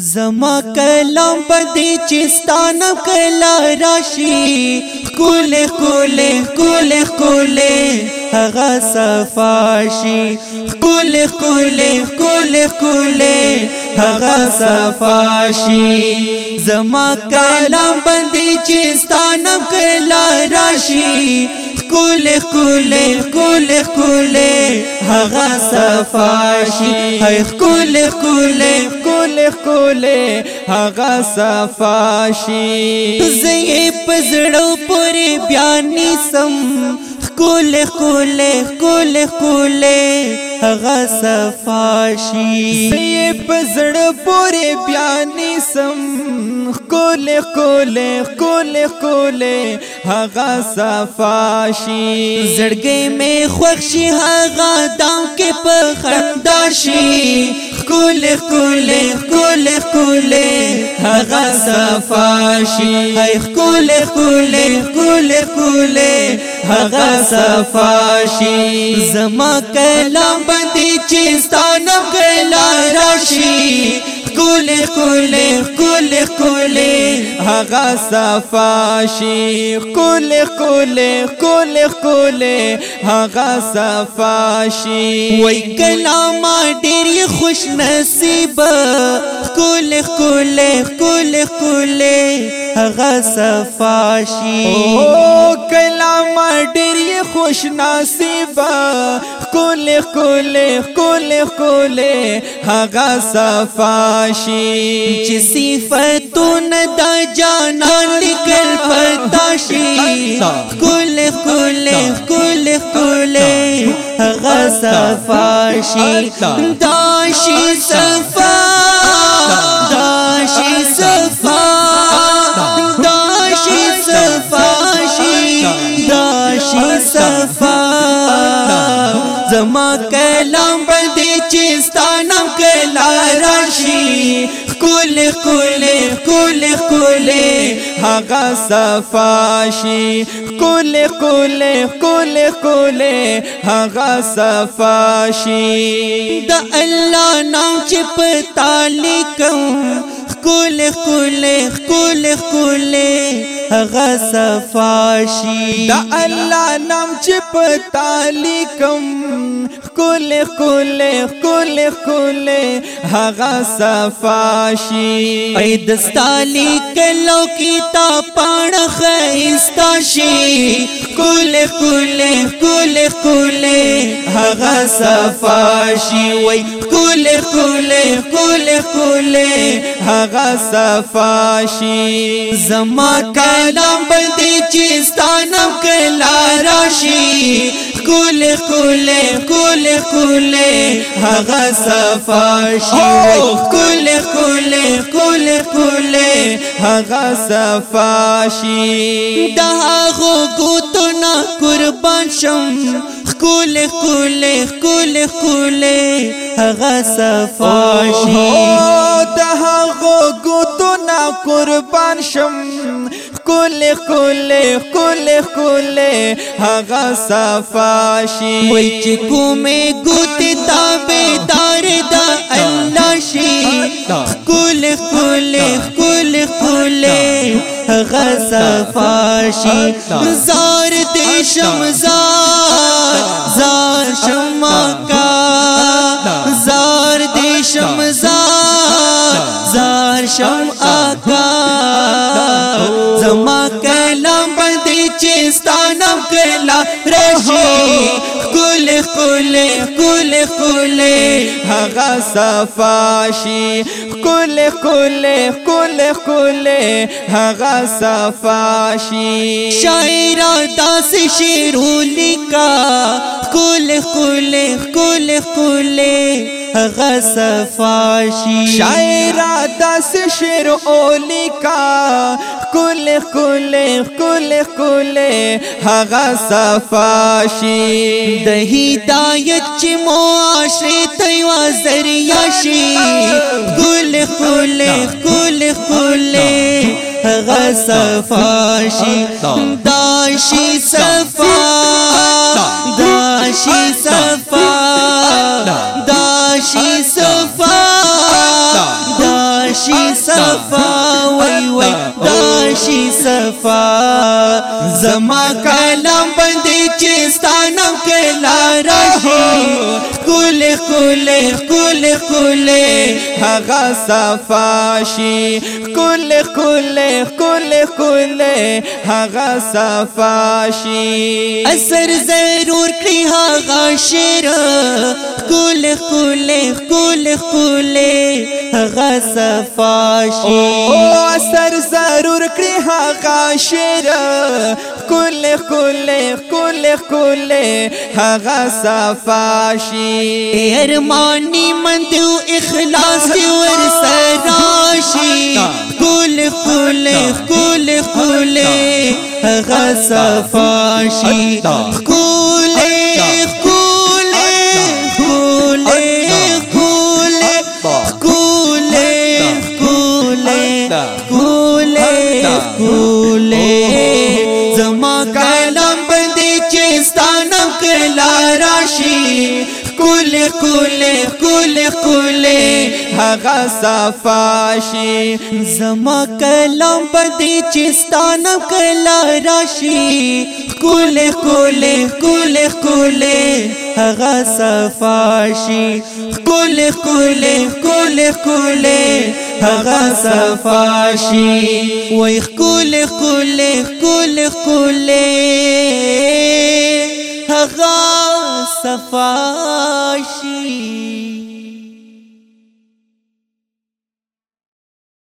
زما کلام بدی چستان کلا راشی کول کول کول کول هغه صفاشی کول کول کول کول هغه صفاشی زما کلام بدی چستان کلا راشی کول کول کول کول هغه صفاشی هی کول کول خولې خولې هغه صفا شي زه پزړو پورې بیان سم خولې خولې خولې خولې هغه صفا شي زه پزړو پورې بیان سم کولې کولې کولې کولې هغه صفاشي زړګې مې خوښي هغه دام کې په خندا شي کولې کولې کولې کولې هغه صفاشي اي کولې کولې کولې کولې هغه صفاشي زما کلام باندې چې ستانه کلا راشي خولي خولي خولي خولي هغه صفا شی خولي خولي خولي خولي هغه صفا شی وی کلاما دیری خوش نصیب خولي خولي خولي خولي هغه صفا شی او کلاما دیری خوش نصیب صفاشی چی جی صفتون دا جانا فاشی صفت کل کل کل کلاشی داشی صفا اچھا۔ داشی صفا اچھا۔ داشی صفاشی اچھا۔ داشی صفا زما کلام باندې چې ستانم کلا راشي کول کول کول کول هغه صفاشي کول کول کول کول هغه صفاشي د الله نام چې پتا لیکم کول کول کول کول هغه صفاشي دا الله نام چې په تعلقم کول کول کول کول هغه صفاشي اې دستالي کلو کتاب پړ خيستاشي کول کول کول کول هغه صفاشي وای کول کول کول کول هغه صفاشي زما کا نام بندي چې ستانم کلا راشي کول کول کول کول هغه صفاشي کول کول کول کول هغه صفاشي ده غو ګوتنا قربان شم کول کول کول کول هغه صفاشي ده غو ګوتنا قربان شم كل کل کل کل هغا صفا شي وای چې کومه ګوتې تابې دار د الله شي کل کل کل صفا زار دې شم زار زار شمه زار دې شم زار زار شم آقا کلا رشی کل کل کل کل ہگا صفاشی کل کل کل فلے ہگا سفاشی شاعرہ داش نکا کل کل کل کل هغه صفاشي شاعر داس شعر اولی کا کل کل کل کل هغه صفاشي د هدایت چې معاشره تی وا ذریعہ شي کل کل کل کل هغه صفاشي داشي صفاشي صفا وای وای داشي صفا زما کلام باندې چې ستانم کې لارشي خولې خولې خولې خولې هغه صفاشی خولې خولې خولې خولې هغه صفاشی اثر ضرور کی هغه شیر خولې خولې خولې خولې هغه صفاشی او اثر ضرور کی هغه شیر خکل خکل خکل خکل هغا صفاشي ارمانی من دو اخلاص ور سراشي خکل خکل خکل خکل صفاشي الله راشي کول کول کول کول هغه صفاشي زما کلام پدې چستان کلا راشي کول کول کول کول هغه صفاشي کول کول کول کول هغه صفاشي وای کول کول کول کول هغه صفاشي